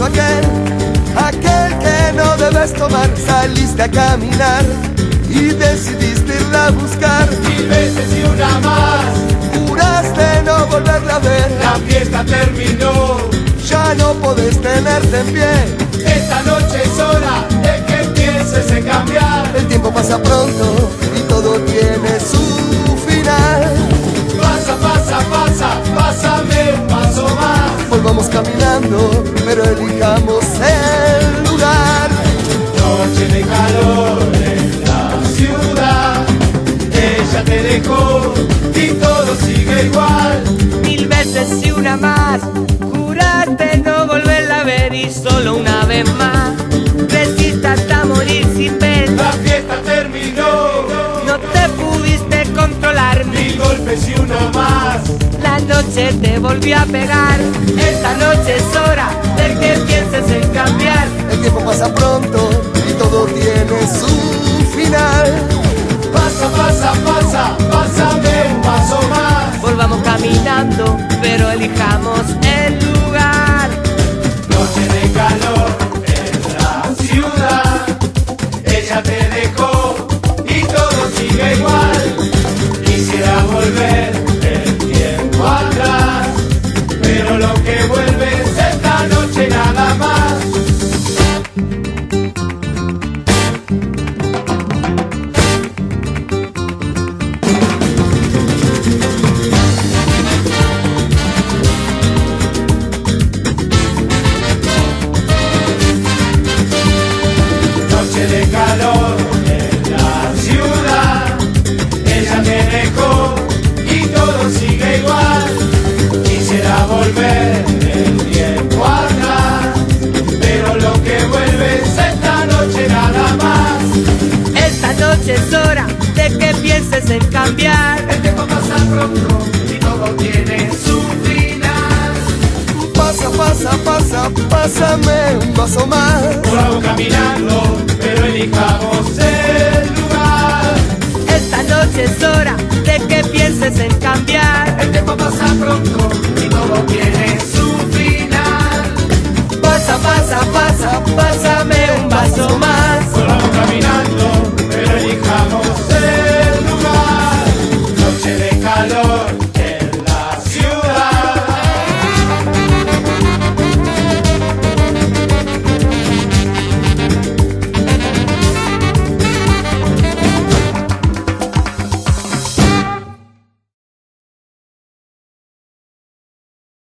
aquel debes tomar, saliste a caminar y decidiste irla a buscar. Mil veces y una más, Juraste no volverla a ver, la fiesta terminó. ya no podés tenerte en pie. Esta noche es hora de que empieces a cambiar. El tiempo pasa pronto y todo tiene su final. Pasa, pasa, pasa, pásame un paso más. Volvamos caminando, pero elijamos el una más. Juraste no volverla a ver y solo una vez más. Resiste hasta morir sin ver. La fiesta terminó. No te pudiste controlar. Mil golpes y uno más. La noche te volvió a pegar. Esta noche es hora de que pienses en cambiar. El tiempo pasa pronto sigue igual. Quisiera volver el tiempo atrás, pero lo que vuelve de que pienses en cambiar. El tiempo pasa pronto y todo tiene su final. Pasa, pasa, pasa, pásame un vaso más. Vamos caminando, pero elijamos el lugar. Esta noche es hora de que pienses en cambiar. El tiempo pasa pronto y todo tiene su final. Pasa, pasa, pasa, pasa